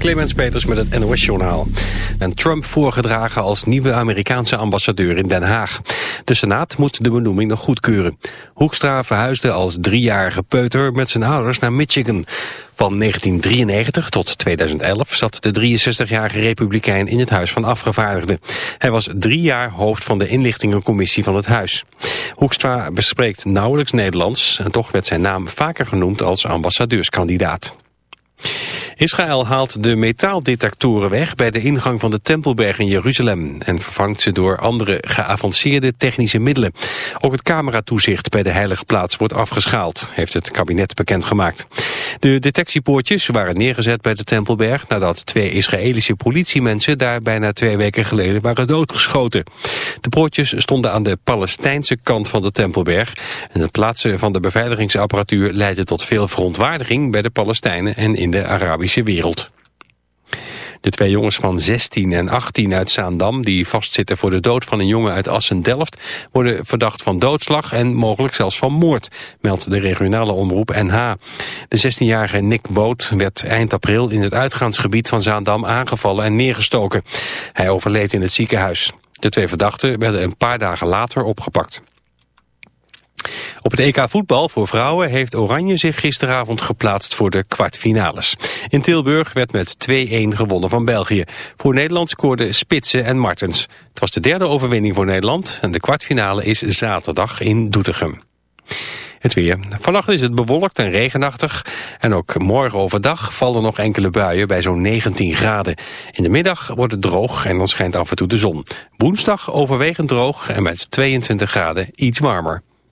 Clemens Peters met het NOS-journaal. En Trump voorgedragen als nieuwe Amerikaanse ambassadeur in Den Haag. De Senaat moet de benoeming nog goedkeuren. Hoekstra verhuisde als driejarige peuter met zijn ouders naar Michigan. Van 1993 tot 2011 zat de 63-jarige republikein in het Huis van Afgevaardigden. Hij was drie jaar hoofd van de inlichtingencommissie van het Huis. Hoekstra bespreekt nauwelijks Nederlands en toch werd zijn naam vaker genoemd als ambassadeurskandidaat. Israël haalt de metaaldetectoren weg bij de ingang van de Tempelberg in Jeruzalem en vervangt ze door andere geavanceerde technische middelen. Ook het cameratoezicht bij de heilige plaats wordt afgeschaald, heeft het kabinet bekendgemaakt. De detectiepoortjes waren neergezet bij de Tempelberg nadat twee Israëlische politiemensen daar bijna twee weken geleden waren doodgeschoten. De poortjes stonden aan de Palestijnse kant van de Tempelberg en het plaatsen van de beveiligingsapparatuur leidde tot veel verontwaardiging bij de Palestijnen en in de Arabische De twee jongens van 16 en 18 uit Zaandam... die vastzitten voor de dood van een jongen uit Assen-Delft... worden verdacht van doodslag en mogelijk zelfs van moord... meldt de regionale omroep NH. De 16-jarige Nick Boot werd eind april in het uitgaansgebied van Zaandam... aangevallen en neergestoken. Hij overleed in het ziekenhuis. De twee verdachten werden een paar dagen later opgepakt. Op het EK voetbal voor vrouwen heeft Oranje zich gisteravond geplaatst voor de kwartfinales. In Tilburg werd met 2-1 gewonnen van België. Voor Nederland scoorden Spitsen en Martens. Het was de derde overwinning voor Nederland en de kwartfinale is zaterdag in Doetinchem. Het weer. Vannacht is het bewolkt en regenachtig. En ook morgen overdag vallen nog enkele buien bij zo'n 19 graden. In de middag wordt het droog en dan schijnt af en toe de zon. Woensdag overwegend droog en met 22 graden iets warmer.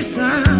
Sun.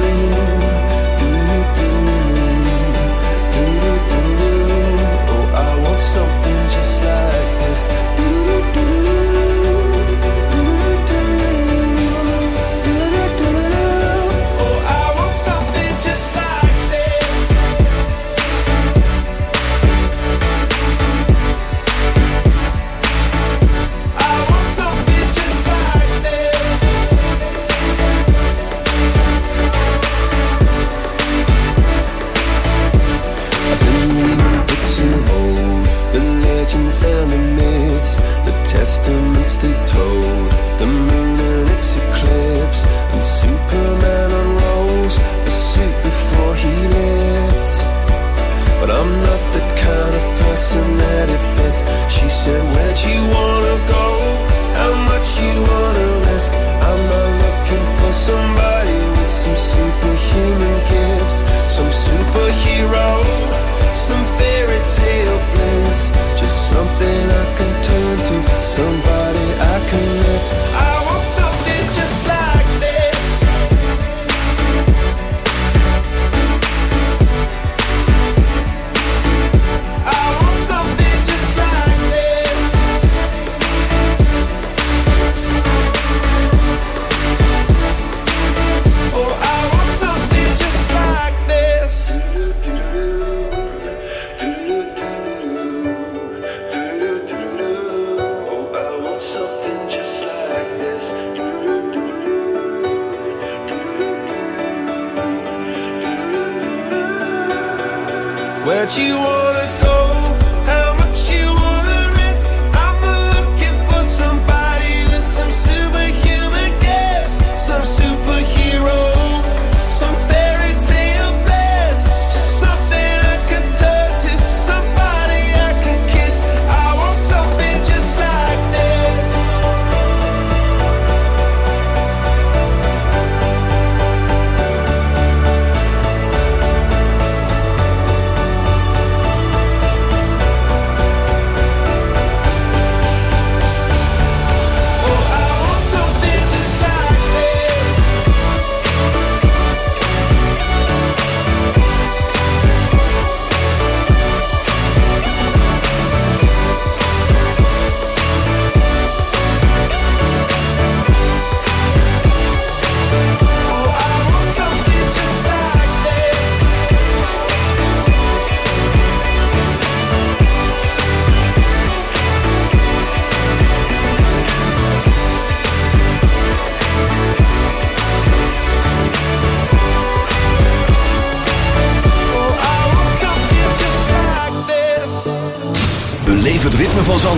Like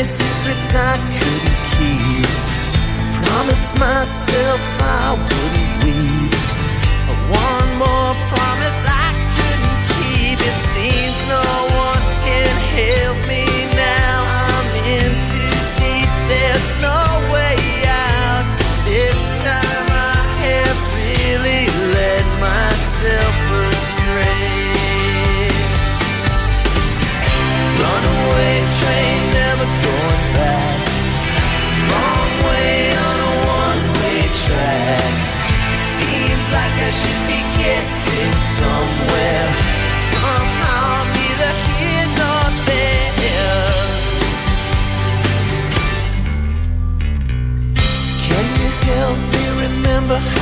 many secrets I couldn't keep. I promised myself I wouldn't weep. One more promise I couldn't keep. It seems no one can help me.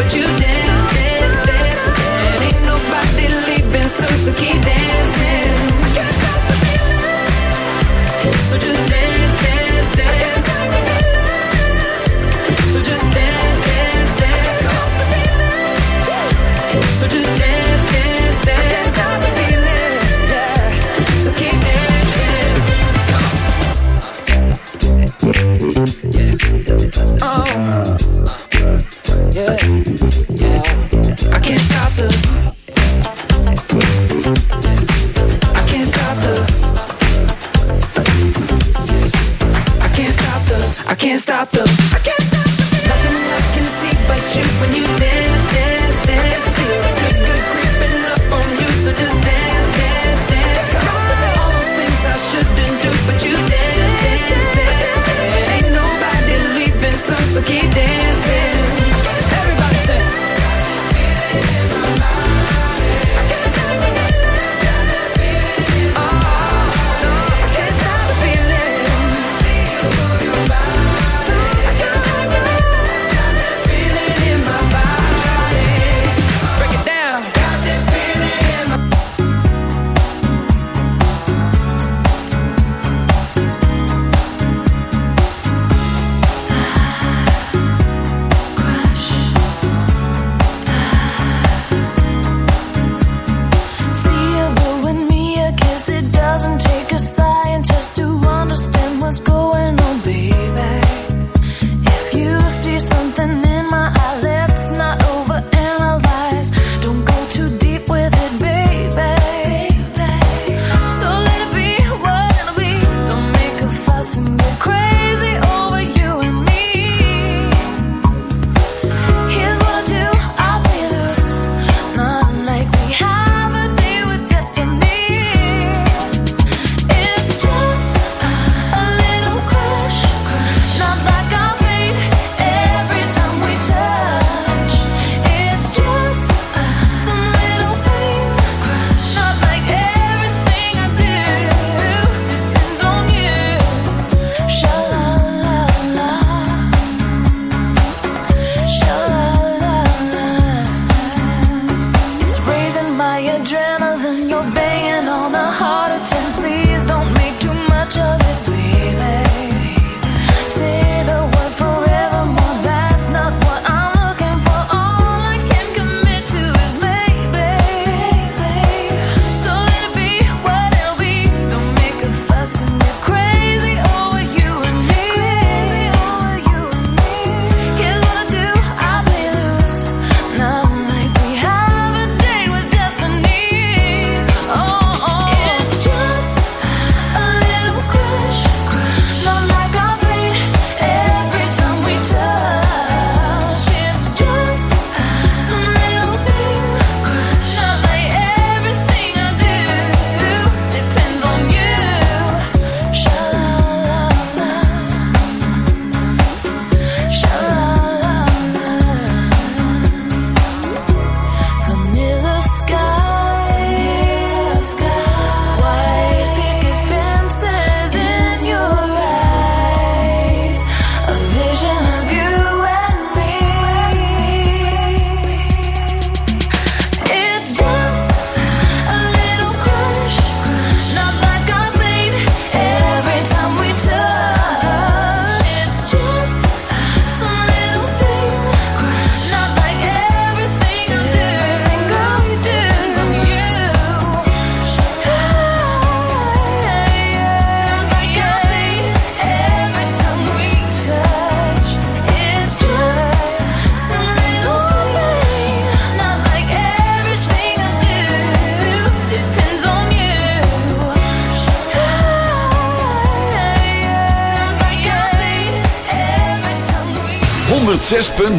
but you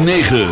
9.